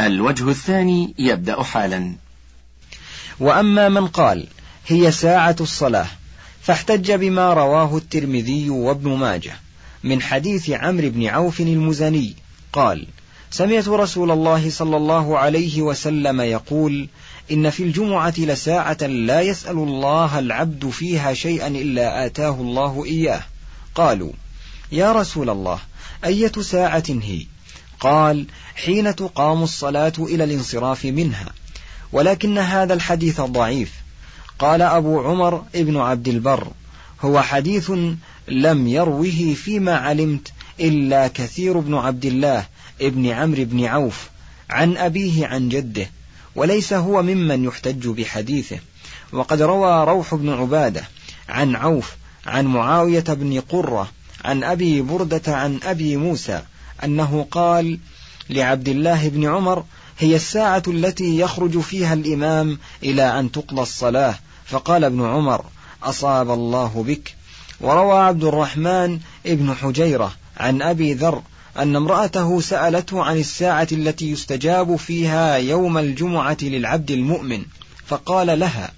الوجه الثاني يبدأ حالا. وأما من قال هي ساعة الصلاة فاحتج بما رواه الترمذي وابن ماجه من حديث عمرو بن عوف المزني قال سمعت رسول الله صلى الله عليه وسلم يقول إن في الجمعة لساعة لا يسأل الله العبد فيها شيئا إلا آتاه الله إياه. قالوا يا رسول الله أية ساعة هي؟ قال حين تقام الصلاة إلى الانصراف منها. ولكن هذا الحديث ضعيف. قال أبو عمر ابن عبد البر هو حديث لم يروه فيما علمت إلا كثير بن عبد الله ابن عمرو بن عوف عن أبيه عن جده وليس هو ممن يحتج بحديثه. وقد روى روح بن عبادة عن عوف عن معاوية بن قرة عن أبي بردة عن أبي موسى أنه قال لعبد الله بن عمر هي الساعة التي يخرج فيها الإمام إلى أن تقضى الصلاة. فقال ابن عمر أصاب الله بك. وروى عبد الرحمن ابن حجيرة عن أبي ذر أن امرأته سألته عن الساعة التي يستجاب فيها يوم الجمعة للعبد المؤمن. فقال لها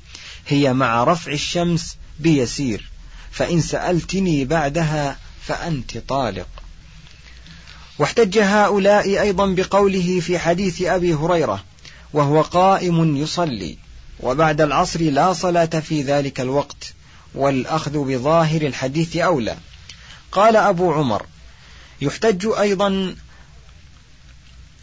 هي مع رفع الشمس بيسير فإن سألتني بعدها فأنت طالق. واحتج هؤلاء أيضا بقوله في حديث أبي هريرة وهو قائم يصلي وبعد العصر لا صلاة في ذلك الوقت والأخذ بظاهر الحديث أولى. قال أبو عمر يحتج أيضا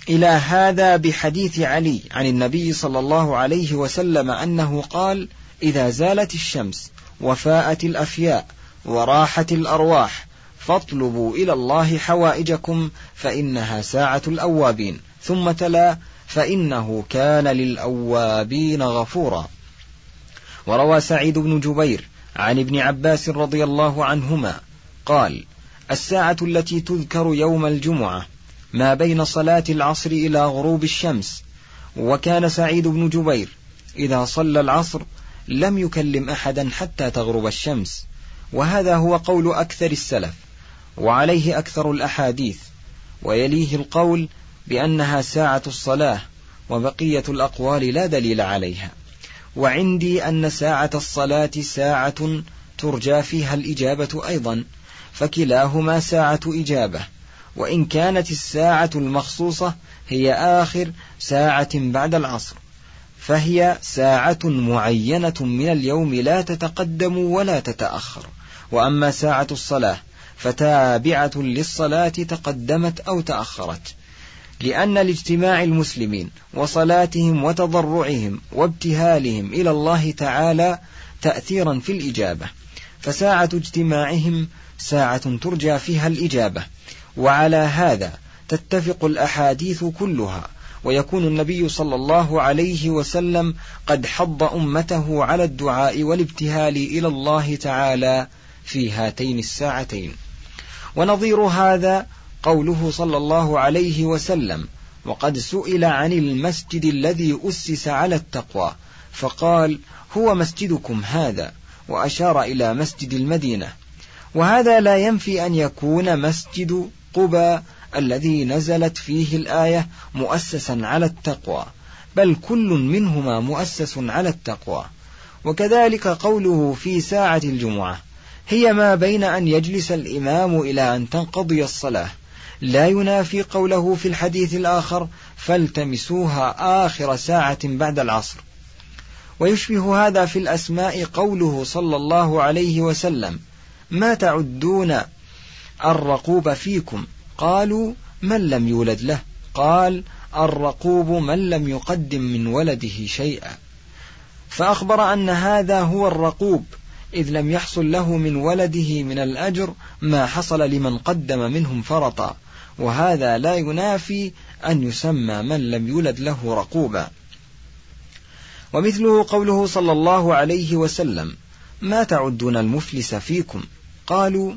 إلى هذا بحديث علي عن النبي صلى الله عليه وسلم أنه قال إذا زالت الشمس وفاءت الأفياء وراحت الأرواح فاطلبوا إلى الله حوائجكم فإنها ساعة الأوابين ثم تلا فإنه كان للأوابين غفورا. وروى سعيد بن جبير عن ابن عباس رضي الله عنهما قال الساعة التي تذكر يوم الجمعة ما بين صلاة العصر إلى غروب الشمس. وكان سعيد بن جبير إذا صلى العصر لم يكلم أحدا حتى تغرب الشمس. وهذا هو قول أكثر السلف. وعليه أكثر الأحاديث ويليه القول بأنها ساعة الصلاة وبقية الأقوال لا دليل عليها. وعندي أن ساعة الصلاة ساعة ترجى فيها الإجابة أيضا فكلاهما ساعة إجابة وإن كانت الساعة المخصوصة هي آخر ساعة بعد العصر فهي ساعة معينة من اليوم لا تتقدم ولا تتأخر. وأما ساعة الصلاة فتابعة للصلاة تقدمت أو تأخرت. لأن لاجتماع المسلمين وصلاتهم وتضرعهم وابتهالهم إلى الله تعالى تأثيرا في الإجابة. فساعة اجتماعهم ساعة ترجى فيها الإجابة. وعلى هذا تتفق الأحاديث كلها. ويكون النبي صلى الله عليه وسلم قد حض أمته على الدعاء والابتهال إلى الله تعالى في هاتين الساعتين. ونظير هذا قوله صلى الله عليه وسلم وقد سئل عن المسجد الذي أسس على التقوى فقال هو مسجدكم هذا وأشار إلى مسجد المدينة. وهذا لا ينفي أن يكون مسجد قبى الذي نزلت فيه الآية مؤسسا على التقوى بل كل منهما مؤسس على التقوى. وكذلك قوله في ساعة الجمعة هي ما بين أن يجلس الإمام إلى أن تنقضي الصلاة. لا ينافي قوله في الحديث الآخر فالتمسوها آخر ساعة بعد العصر. ويشبه هذا في الأسماء قوله صلى الله عليه وسلم ما تعدون الرقوب فيكم؟ قالوا من لم يولد له؟ قال الرقوب من لم يقدم من ولده شيئا. فأخبر أن هذا هو الرقوب إذ لم يحصل له من ولده من الأجر ما حصل لمن قدم منهم فرطا وهذا لا ينافي أن يسمى من لم يولد له رقوبا. ومثله قوله صلى الله عليه وسلم ما تعدون المفلس فيكم؟ قالوا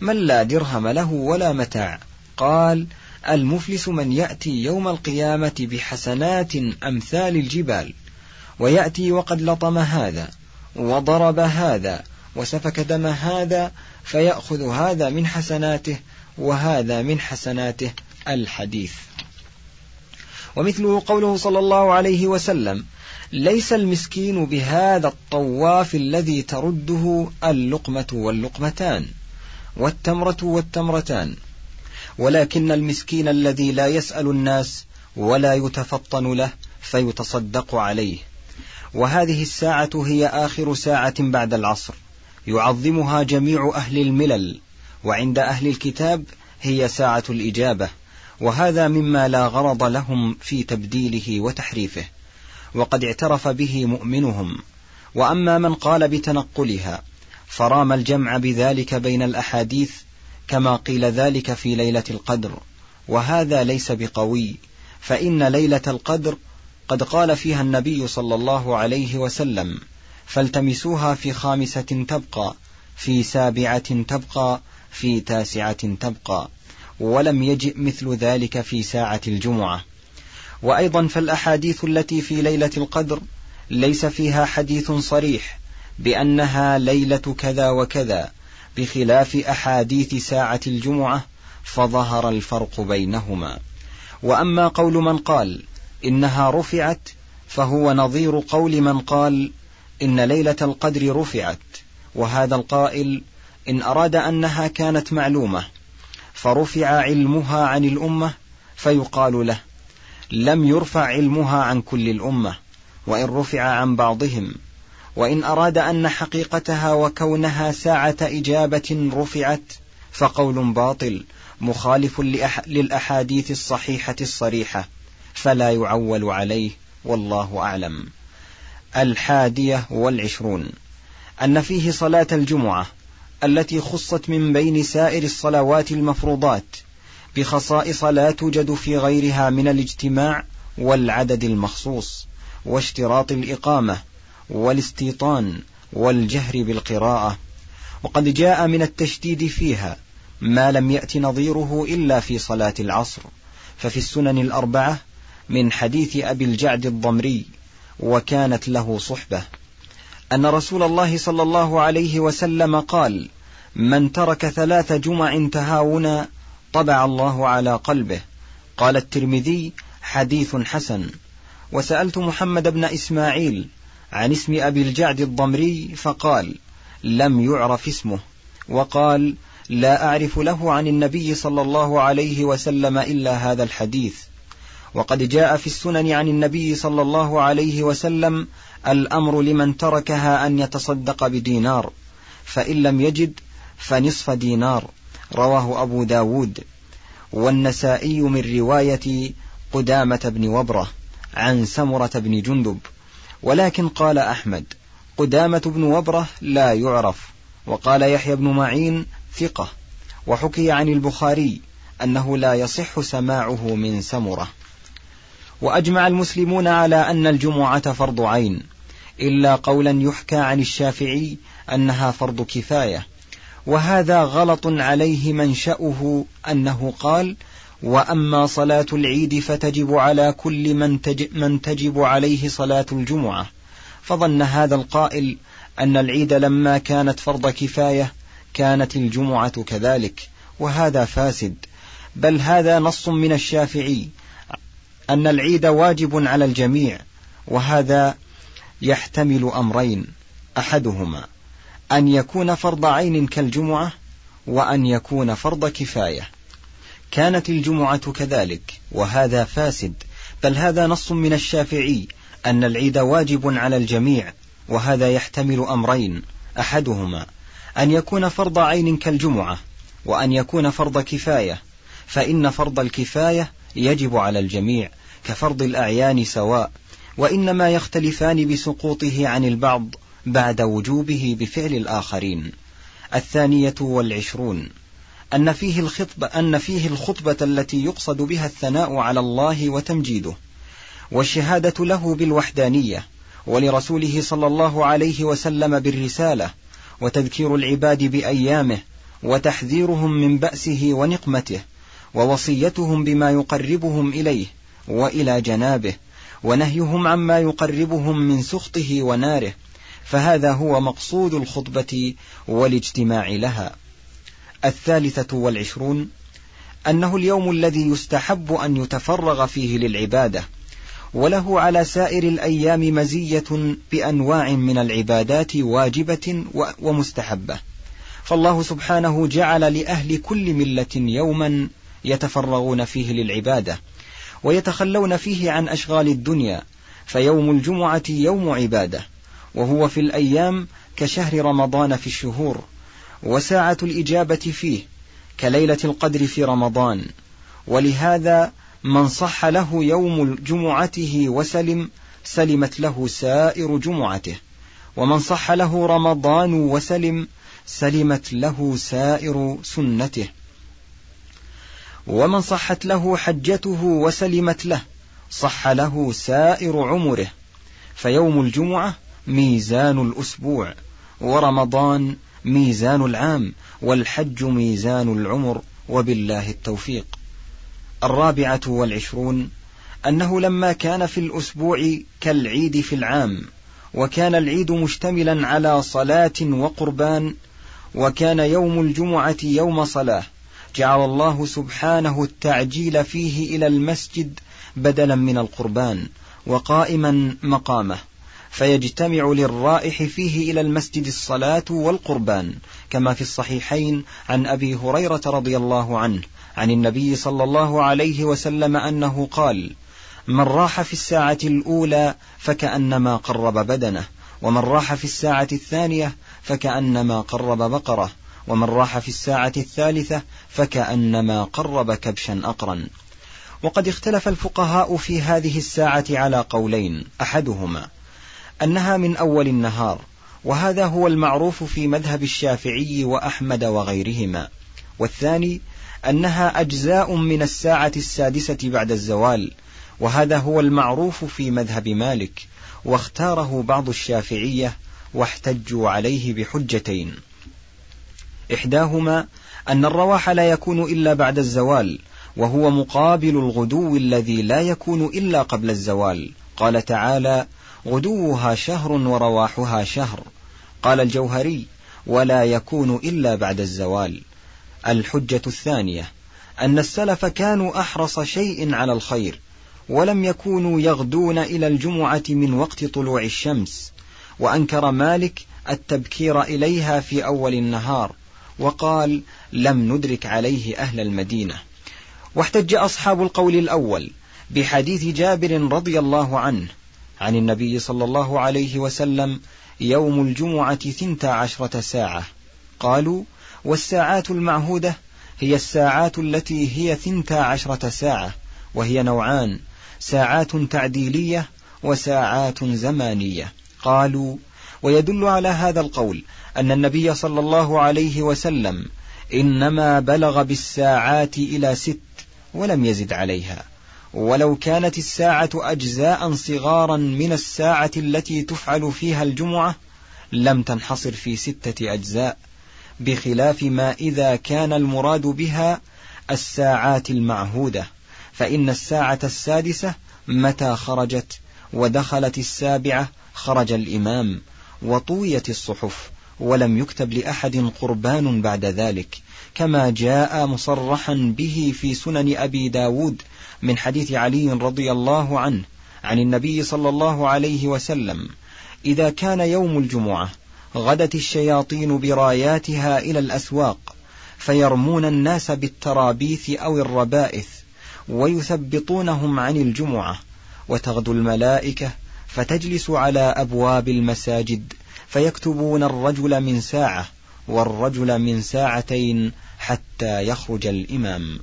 من لا درهم له ولا متاع. قال المفلس من يأتي يوم القيامة بحسنات أمثال الجبال ويأتي وقد لطم هذا. وضرب هذا وسفك دم هذا فيأخذ هذا من حسناته وهذا من حسناته الحديث. ومثله قوله صلى الله عليه وسلم ليس المسكين بهذا الطواف الذي ترده اللقمة واللقمتان والتمرة والتمرتان ولكن المسكين الذي لا يسأل الناس ولا يتفطن له فيتصدق عليه. وهذه الساعة هي آخر ساعة بعد العصر. يعظمها جميع أهل الملل وعند أهل الكتاب هي ساعة الإجابة وهذا مما لا غرض لهم في تبديله وتحريفه. وقد اعترف به مؤمنهم. وأما من قال بتنقلها فرام الجمع بذلك بين الأحاديث كما قيل ذلك في ليلة القدر. وهذا ليس بقوي فإن ليلة القدر قد قال فيها النبي صلى الله عليه وسلم فالتمسوها في خامسة تبقى في سابعة تبقى في تاسعة تبقى ولم يجئ مثل ذلك في ساعة الجمعة. وأيضا فالأحاديث التي في ليلة القدر ليس فيها حديث صريح بأنها ليلة كذا وكذا بخلاف أحاديث ساعة الجمعة فظهر الفرق بينهما. وأما قول من قال إنها رفعت فهو نظير قول من قال إن ليلة القدر رفعت وهذا القائل إن أراد أنها كانت معلومة فرفع علمها عن الأمة فيقال له لم يرفع علمها عن كل الأمة وإن رفع عن بعضهم وإن أراد أن حقيقتها وكونها ساعة إجابة رفعت فقول باطل مخالف للأحاديث الصحيحة الصريحة. فلا يعول عليه والله أعلم. الحادية والعشرون. أن فيه صلاة الجمعة التي خصت من بين سائر الصلوات المفروضات بخصائص لا توجد في غيرها من الاجتماع والعدد المخصوص واشتراط الإقامة والاستيطان والجهر بالقراءة. وقد جاء من التشديد فيها ما لم يأت نظيره إلا في صلاة العصر. ففي السنن الأربعة من حديث أبي الجعد الضمري وكانت له صحبة. أن رسول الله صلى الله عليه وسلم قال من ترك ثلاث جمع تهاونا طبع الله على قلبه. قال الترمذي حديث حسن. وسألت محمد بن إسماعيل عن اسم أبي الجعد الضمري فقال لم يعرف اسمه. وقال لا أعرف له عن النبي صلى الله عليه وسلم إلا هذا الحديث. وقد جاء في السنن عن النبي صلى الله عليه وسلم الأمر لمن تركها أن يتصدق بدينار فإن لم يجد فنصف دينار رواه أبو داود. والنسائي من رواية قدامة بن وبرة عن سمرة بن جندب. ولكن قال أحمد قدامة بن وبرة لا يعرف وقال يحيى بن معين ثقة. وحكي عن البخاري أنه لا يصح سماعه من سمرة. وأجمع المسلمون على أن الجمعة فرض عين إلا قولا يحكى عن الشافعي أنها فرض كفاية وهذا غلط عليه منشأه أنه قال وأما صلاة العيد فتجب على كل من, تجب, من تجب عليه صلاة الجمعة فظن هذا القائل أن العيد لما كانت فرض كفاية كانت الجمعة كذلك وهذا فاسد بل هذا نص من الشافعي أن العيد واجب على الجميع وهذا يحتمل أمرين أحدهما أن يكون فرض عين كالجمعة وأن يكون فرض كفاية. كانت الجمعة كذلك وهذا فاسد بل هذا نص من الشافعي أن العيد واجب على الجميع وهذا يحتمل أمرين أحدهما أن يكون فرض عين كالجمعة وأن يكون فرض كفاية فإن فرض الكفاية يجب على الجميع. كفرض الأعيان سواء وإنما يختلفان بسقوطه عن البعض بعد وجوبه بفعل الآخرين. الثانية والعشرون أن فيه الخطبة أن فيه الخطبة التي يقصد بها الثناء على الله وتمجيده والشهادة له بالوحدانية ولرسوله صلى الله عليه وسلم بالرسالة وتذكير العباد بأيامه وتحذيرهم من بأسه ونقمته ووصيتهم بما يقربهم إليه وإلى جنابه ونهيهم عما يقربهم من سخطه وناره فهذا هو مقصود الخطبة والاجتماع لها. الثالثة والعشرون أنه اليوم الذي يستحب أن يتفرغ فيه للعبادة وله على سائر الأيام مزية بأنواع من العبادات واجبة ومستحبة. فالله سبحانه جعل لأهل كل ملة يوما يتفرغون فيه للعبادة ويتخلون فيه عن أشغال الدنيا فيوم الجمعة يوم عبادة وهو في الأيام كشهر رمضان في الشهور وساعة الإجابة فيه كليلة القدر في رمضان ولهذا من صح له يوم جمعته وسلم سلمت له سائر جمعته ومن صح له رمضان وسلم سلمت له سائر سنته. ومن صحت له حجته وسلمت له صح له سائر عمره. فيوم الجمعة ميزان الأسبوع ورمضان ميزان العام والحج ميزان العمر وبالله التوفيق. الرابعة والعشرون أنه لما كان في الأسبوع كالعيد في العام وكان العيد مشتملا على صلاة وقربان وكان يوم الجمعة يوم صلاة جعل الله سبحانه التعجيل فيه إلى المسجد بدلا من القربان وقائما مقامه فيجتمع للرائح فيه إلى المسجد الصلاة والقربان كما في الصحيحين عن أبي هريرة رضي الله عنه عن النبي صلى الله عليه وسلم أنه قال من راح في الساعة الأولى فكأنما قرب بدنه ومن راح في الساعة الثانية فكأنما قرب بقرة ومن راح في الساعة الثالثة فكأنما قرب كبشا أقرا. وقد اختلف الفقهاء في هذه الساعة على قولين أحدهما أنها من أول النهار وهذا هو المعروف في مذهب الشافعي وأحمد وغيرهما. والثاني أنها أجزاء من الساعة السادسة بعد الزوال وهذا هو المعروف في مذهب مالك واختاره بعض الشافعية واحتجوا عليه بحجتين. إحداهما أن الرواح لا يكون إلا بعد الزوال وهو مقابل الغدو الذي لا يكون إلا قبل الزوال. قال تعالى غدوها شهر ورواحها شهر قال الجوهري ولا يكون إلا بعد الزوال الحجة الثانية أن السلف كانوا أحرص شيء على الخير ولم يكونوا يغدون إلى الجمعة من وقت طلوع الشمس. وأنكر مالك التبكير إليها في أول النهار وقال لم ندرك عليه أهل المدينة. واحتج أصحاب القول الأول بحديث جابر رضي الله عنه عن النبي صلى الله عليه وسلم يوم الجمعة ثنتا عشرة ساعة. قالوا والساعات المعهودة هي الساعات التي هي ثنتا عشرة ساعة وهي نوعان ساعات تعديلية وساعات زمانية. قالوا ويدل على هذا القول أن النبي صلى الله عليه وسلم إنما بلغ بالساعات إلى ست ولم يزد عليها. ولو كانت الساعة أجزاء صغارا من الساعة التي تفعل فيها الجمعة لم تنحصر في ستة أجزاء بخلاف ما إذا كان المراد بها الساعات المعهودة فإن الساعة السادسة متى خرجت ودخلت السابعة خرج الإمام وطويت الصحف ولم يكتب لأحد قربان بعد ذلك كما جاء مصرحا به في سنن أبي داود من حديث علي رضي الله عنه عن النبي صلى الله عليه وسلم إذا كان يوم الجمعة غدت الشياطين براياتها إلى الأسواق فيرمون الناس بالترابيث أو الربائث ويثبطونهم عن الجمعة وتغدو الملائكة فتجلس على أبواب المساجد فيكتبون الرجل من ساعة والرجل من ساعتين حتى يخرج الإمام.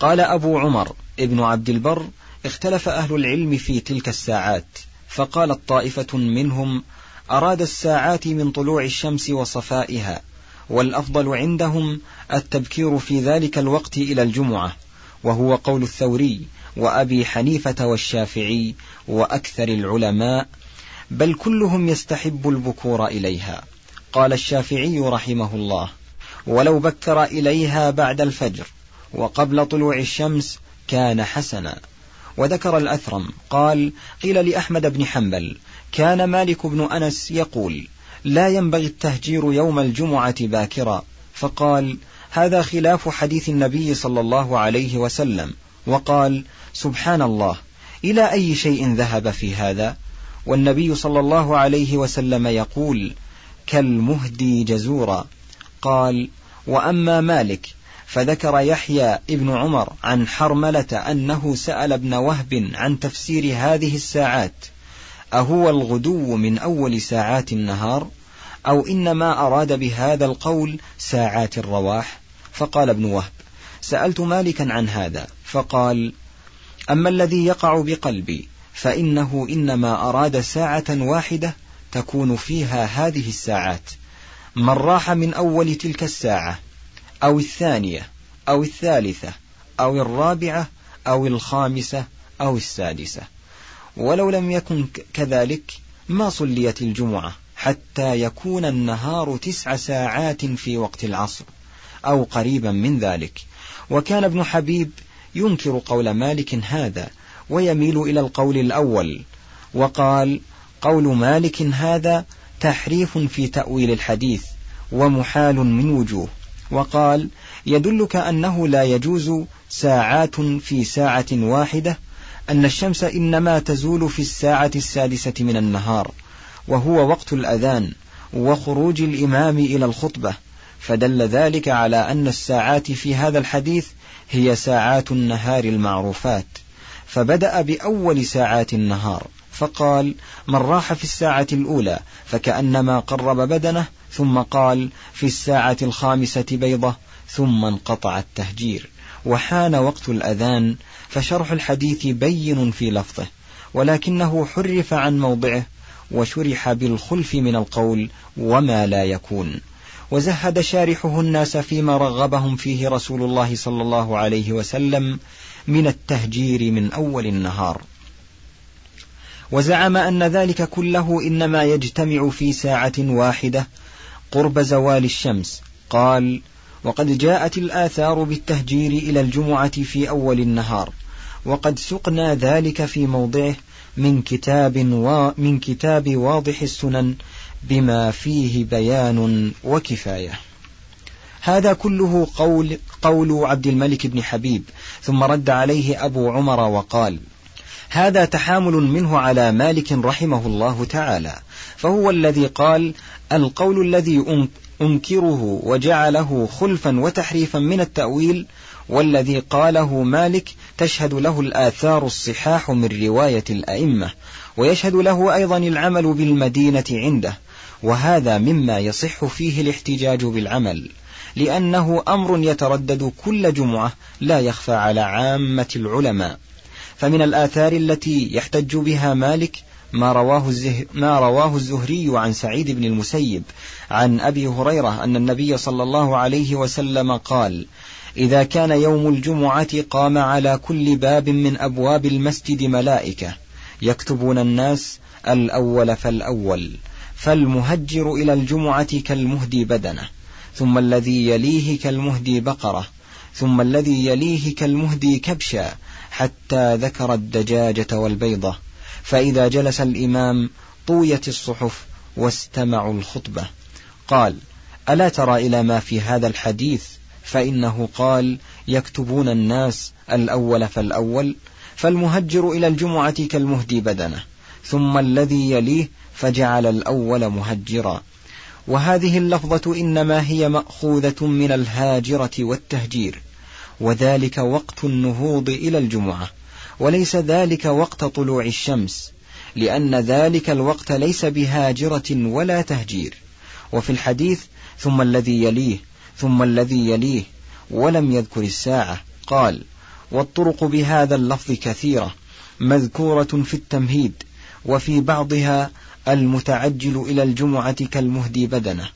قال أبو عمر ابن عبد البر اختلف أهل العلم في تلك الساعات فقالت طائفة منهم أراد الساعات من طلوع الشمس وصفائها والأفضل عندهم التبكير في ذلك الوقت إلى الجمعة وهو قول الثوري وأبي حنيفة والشافعي وأكثر العلماء بل كلهم يستحب البكور إليها. قال الشافعي رحمه الله ولو بكر إليها بعد الفجر وقبل طلوع الشمس كان حسنا. وذكر الأثرم قال قيل لأحمد بن حنبل كان مالك بن أنس يقول لا ينبغي التهجير يوم الجمعة باكرا. فقال هذا خلاف حديث النبي صلى الله عليه وسلم. وقال سبحان الله إلى أي شيء ذهب في هذا؟ والنبي صلى الله عليه وسلم يقول كالمهدي جزورا. قال وأما مالك فذكر يحيى ابن عمر عن حرملة أنه سأل ابن وهب عن تفسير هذه الساعات أهو الغدو من أول ساعات النهار؟ أو إنما أراد بهذا القول ساعات الرواح؟ فقال ابن وهب سألت مالكا عن هذا. فقال أما الذي يقع بقلبي فإنه إنما أراد ساعة واحدة تكون فيها هذه الساعات. من راح من أول تلك الساعة أو الثانية أو الثالثة أو الرابعة أو الخامسة أو السادسة. ولو لم يكن كذلك ما صليت الجمعة حتى يكون النهار تسع ساعات في وقت العصر أو قريبا من ذلك. وكان ابن حبيب ينكر قول مالك هذا ويميل إلى القول الأول. وقال قول مالك هذا تحريف في تأويل الحديث ومحال من وجوه. وقال يدلك أنه لا يجوز ساعات في ساعة واحدة أن الشمس إنما تزول في الساعة السادسة من النهار وهو وقت الأذان وخروج الإمام إلى الخطبة. فدل ذلك على أن الساعات في هذا الحديث هي ساعات النهار المعروفات. فبدأ بأول ساعات النهار فقال من راح في الساعة الأولى فكأنما قرب بدنه ثم قال في الساعة الخامسة بيضة ثم انقطع التهجير وحان وقت الأذان فشرح الحديث بين في لفظه ولكنه حرف عن موضعه وشرح بالخلف من القول وما لا يكون وزهد شارحه الناس فيما رغبهم فيه رسول الله صلى الله عليه وسلم من التهجير من أول النهار. وزعم أن ذلك كله إنما يجتمع في ساعة واحدة قرب زوال الشمس. قال وقد جاءت الآثار بالتهجير إلى الجمعة في أول النهار وقد سقنا ذلك في موضعه من كتاب ومن كتاب واضح السنن بما فيه بيان وكفاية. هذا كله قول, قول عبد الملك بن حبيب ثم رد عليه أبو عمر وقال هذا تحامل منه على مالك رحمه الله تعالى فهو الذي قال القول الذي أنكره وجعله خلفا وتحريفا من التأويل والذي قاله مالك تشهد له الآثار الصحاح من رواية الأئمة ويشهد له أيضا العمل بالمدينة عنده. وهذا مما يصح فيه الاحتجاج بالعمل لأنه أمر يتردد كل جمعة لا يخفى على عامة العلماء. فمن الآثار التي يحتج بها مالك ما رواه, الزه ما رواه الزهري عن سعيد بن المسيب عن أبي هريرة أن النبي صلى الله عليه وسلم قال إذا كان يوم الجمعة قام على كل باب من أبواب المسجد ملائكة يكتبون الناس الأول فالأول فالمهجر إلى الجمعة كالمهدي بدنه ثم الذي يليه كالمهدي بقرة ثم الذي يليه كالمهدي كبشا حتى ذكر الدجاجة والبيضة. فإذا جلس الإمام طويت الصحف واستمعوا الخطبة. قال ألا ترى إلى ما في هذا الحديث؟ فإنه قال يكتبون الناس الأول فالأول فالمهجر إلى الجمعة كالمهدي بدنه ثم الذي يليه فجعل الأول مهجرا. وهذه اللفظة إنما هي مأخوذة من الهاجرة والتهجير. وذلك وقت النهوض إلى الجمعة. وليس ذلك وقت طلوع الشمس. لأن ذلك الوقت ليس بهاجرة ولا تهجير. وفي الحديث ثم الذي يليه ثم الذي يليه ولم يذكر الساعة. قال والطرق بهذا اللفظ كثيرة مذكورة في التمهيد وفي بعضها المتعجل إلى الجمعة كالمهدي بدنه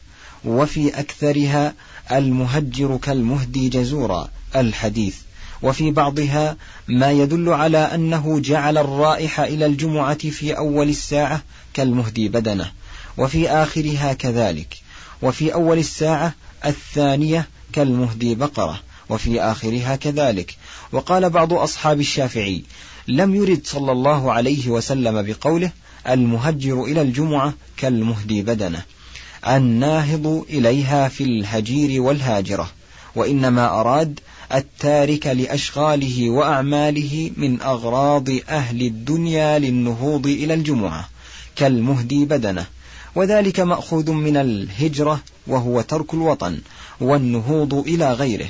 وفي أكثرها المهجر كالمهدي جزورا الحديث. وفي بعضها ما يدل على أنه جعل الرائح إلى الجمعة في أول الساعة كالمهدي بدنه وفي آخرها كذلك. وفي أول الساعة الثانية كالمهدي بقرة وفي آخرها كذلك. وقال بعض أصحاب الشافعي لم يرد صلى الله عليه وسلم بقوله المهجر إلى الجمعة كالمهدي بدنه الناهض إليها في الهجير والهاجرة وإنما أراد التارك لأشغاله وأعماله من أغراض أهل الدنيا للنهوض إلى الجمعة كالمهدي بدنه وذلك مأخوذ من الهجرة وهو ترك الوطن والنهوض إلى غيره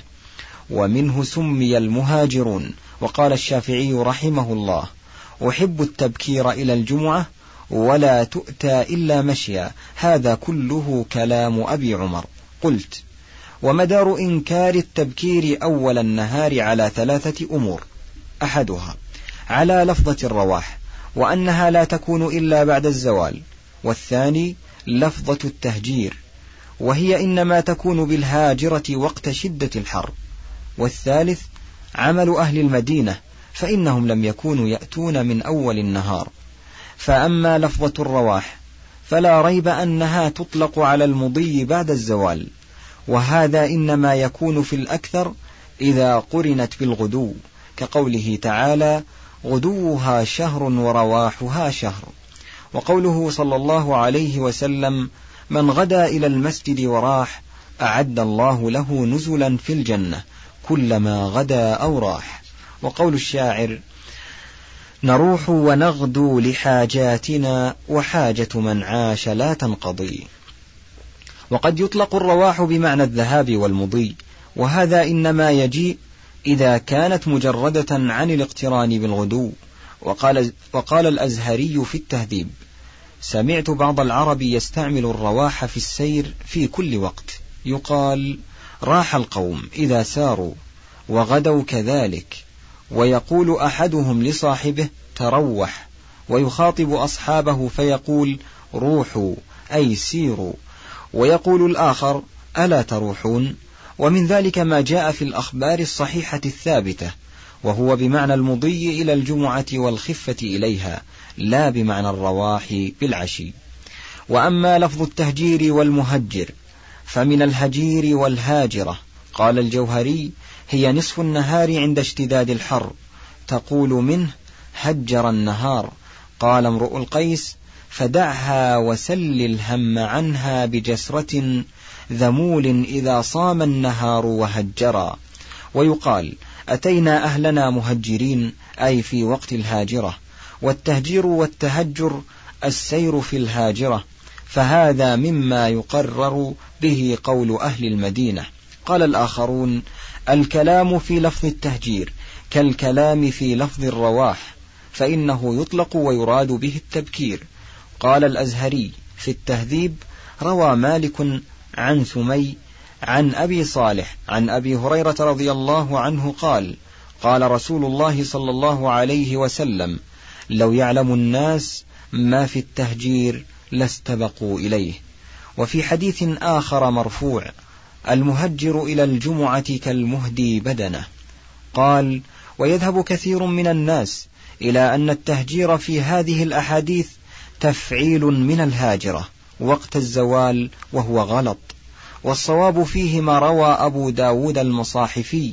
ومنه سمي المهاجرون وقال الشافعي رحمه الله أحب التبكير إلى الجمعة ولا تؤتى إلا مشيا. هذا كله كلام أبي عمر. قلت ومدار إنكار التبكير أول النهار على ثلاثة أمور. أحدها على لفظة الرواح وأنها لا تكون إلا بعد الزوال. والثاني لفظة التهجير وهي إنما تكون بالهاجرة وقت شدة الحر. والثالث عمل أهل المدينة فإنهم لم يكونوا يأتون من أول النهار. فأما لفظة الرواح فلا ريب أنها تطلق على المضي بعد الزوال وهذا إنما يكون في الأكثر إذا قرنت بالغدو كقوله تعالى غدوها شهر ورواحها شهر وقوله صلى الله عليه وسلم من غدا إلى المسجد وراح أعد الله له نزلا في الجنة كلما غدا أو راح وقول الشاعر نروح ونغدو لحاجاتنا وحاجة من عاش لا تنقضي. وقد يطلق الرواح بمعنى الذهاب والمضي. وهذا إنما يجيء إذا كانت مجردة عن الاقتران بالغدو. وقال, وقال الأزهري في التهذيب سمعت بعض العرب يستعمل الرواح في السير في كل وقت. يقال راح القوم إذا ساروا وغدوا كذلك. ويقول أحدهم لصاحبه تروح ويخاطب أصحابه فيقول روحوا أي سيروا. ويقول الآخر ألا تروحون؟ ومن ذلك ما جاء في الأخبار الصحيحة الثابتة وهو بمعنى المضي إلى الجمعة والخفة إليها لا بمعنى الرواح بالعشي. وأما لفظ التهجير والمهجر فمن الهجير والهاجرة قال الجوهري هي نصف النهار عند اشتداد الحر تقول منه هجر النهار. قال امرؤ القيس فدعها وسل الهم عنها بجسرة ذمول إذا صام النهار وهجرا. ويقال أتينا أهلنا مهجرين أي في وقت الهاجرة. والتهجير والتهجر السير في الهاجرة. فهذا مما يقرر به قول أهل المدينة. قال الآخرون الكلام في لفظ التهجير كالكلام في لفظ الرواح فإنه يطلق ويراد به التبكير. قال الأزهري في التهذيب روى مالك عن ثمي عن أبي صالح عن أبي هريرة رضي الله عنه قال قال رسول الله صلى الله عليه وسلم لو يعلم الناس ما في التهجير لاستبقوا إليه. وفي حديث آخر مرفوع المهجر إلى الجمعة كالمهدي بدنه. قال ويذهب كثير من الناس إلى أن التهجير في هذه الأحاديث تفعيل من الهاجرة وقت الزوال وهو غلط. والصواب فيه ما روى أبو داود المصاحفي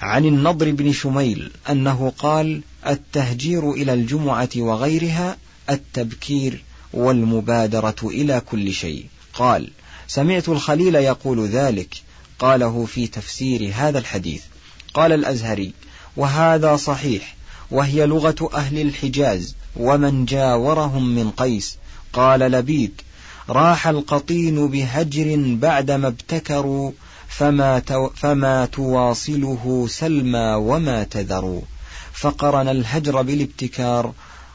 عن النضر بن شميل أنه قال التهجير إلى الجمعة وغيرها التبكير والمبادرة إلى كل شيء. قال سمعت الخليل يقول ذلك قاله في تفسير هذا الحديث. قال الأزهري وهذا صحيح وهي لغة أهل الحجاز ومن جاورهم من قيس. قال لبيد راح القطين بهجر بعدما ابتكروا فما, تو فما تواصله سلمى وما تذروا. فقرن الهجر بالابتكار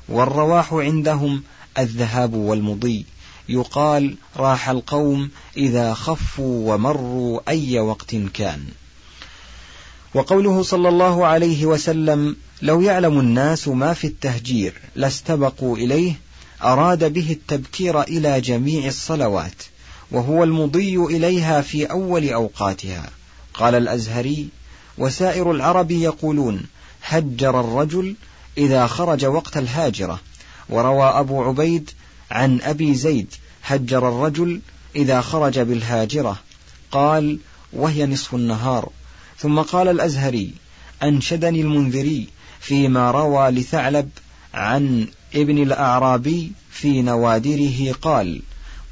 والرواح عندهم الذهاب والمضي. يقال راح القوم إذا خفوا ومروا أي وقت كان. وقوله صلى الله عليه وسلم لو يعلم الناس ما في التهجير لاستبقوا إليه أراد به التبكير إلى جميع الصلوات وهو المضي إليها في أول أوقاتها. قال الأزهري وسائر العرب يقولون هجر الرجل إذا خرج وقت الهاجرة. وروى أبو عبيد عن أبي زيد هجر الرجل إذا خرج بالهاجرة قال وهي نصف النهار. ثم قال الأزهري أنشدني المنذري فيما روى لثعلب عن ابن الأعرابي في نوادره قال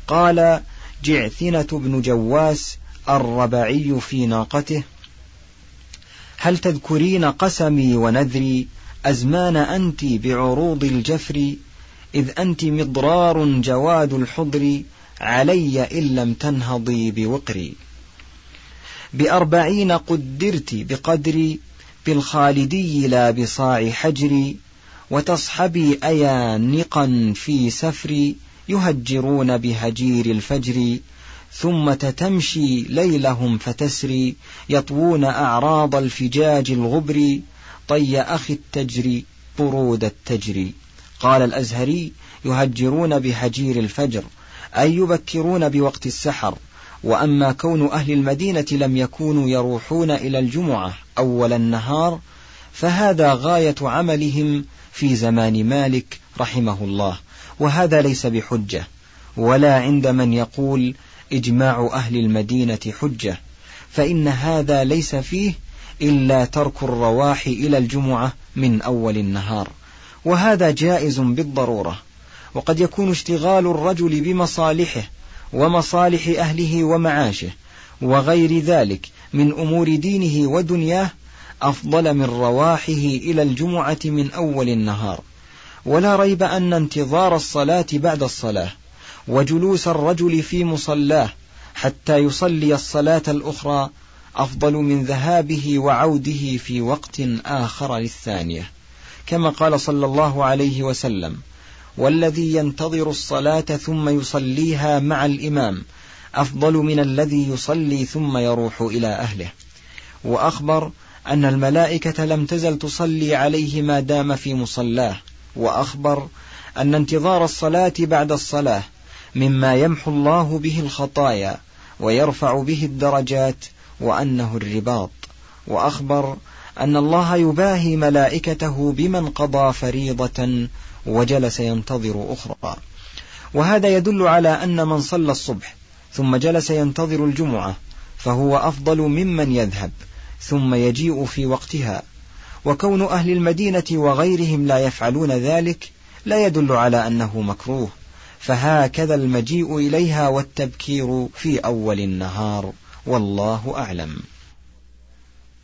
قال جعثنة بن جواس الربعي في ناقته هل تذكرين قسمي ونذري أزمان أنت بعروض الجفر إذ أنت مضرار جواد الحضر علي إن لم تنهضي بوقري. بأربعين قدرت بقدري بالخالدي لا بصاع حجري وتصحبي أيا نقا في سفري يهجرون بهجير الفجر ثم تتمشي ليلهم فتسري يطوون أعراض الفجاج الغبر طي أخي التجري برود التجري قال الأزهري يهجرون بهجير الفجر أي يبكرون بوقت السحر. وأما كون أهل المدينة لم يكونوا يروحون إلى الجمعة أول النهار فهذا غاية عملهم في زمان مالك رحمه الله. وهذا ليس بحجة ولا عند من يقول إجماع أهل المدينة حجة. فإن هذا ليس فيه إلا ترك الرواح إلى الجمعة من أول النهار. وهذا جائز بالضرورة وقد يكون اشتغال الرجل بمصالحه ومصالح أهله ومعاشه وغير ذلك من أمور دينه ودنياه أفضل من رواحه إلى الجمعة من أول النهار. ولا ريب أن انتظار الصلاة بعد الصلاة وجلوس الرجل في مصلاه حتى يصلي الصلاة الأخرى أفضل من ذهابه وعوده في وقت آخر للثانية. كما قال صلى الله عليه وسلم والذي ينتظر الصلاة ثم يصليها مع الإمام أفضل من الذي يصلي ثم يروح إلى أهله. وأخبر أن الملائكة لم تزل تصلي عليه ما دام في مصلاه وأخبر أن انتظار الصلاة بعد الصلاة مما يمحو الله به الخطايا ويرفع به الدرجات وأنه الرباط. وأخبر أن الله يباهي ملائكته بمن قضى فريضة وجلس ينتظر أخرى. وهذا يدل على أن من صلى الصبح ثم جلس ينتظر الجمعة فهو أفضل ممن يذهب ثم يجيء في وقتها. وكون أهل المدينة وغيرهم لا يفعلون ذلك لا يدل على أنه مكروه فهكذا المجيء إليها والتبكير في أول النهار والله أعلم.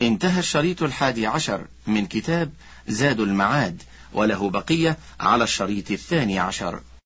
انتهى الشريط الحادي عشر من كتاب زاد المعاد وله بقية على الشريط الثاني عشر.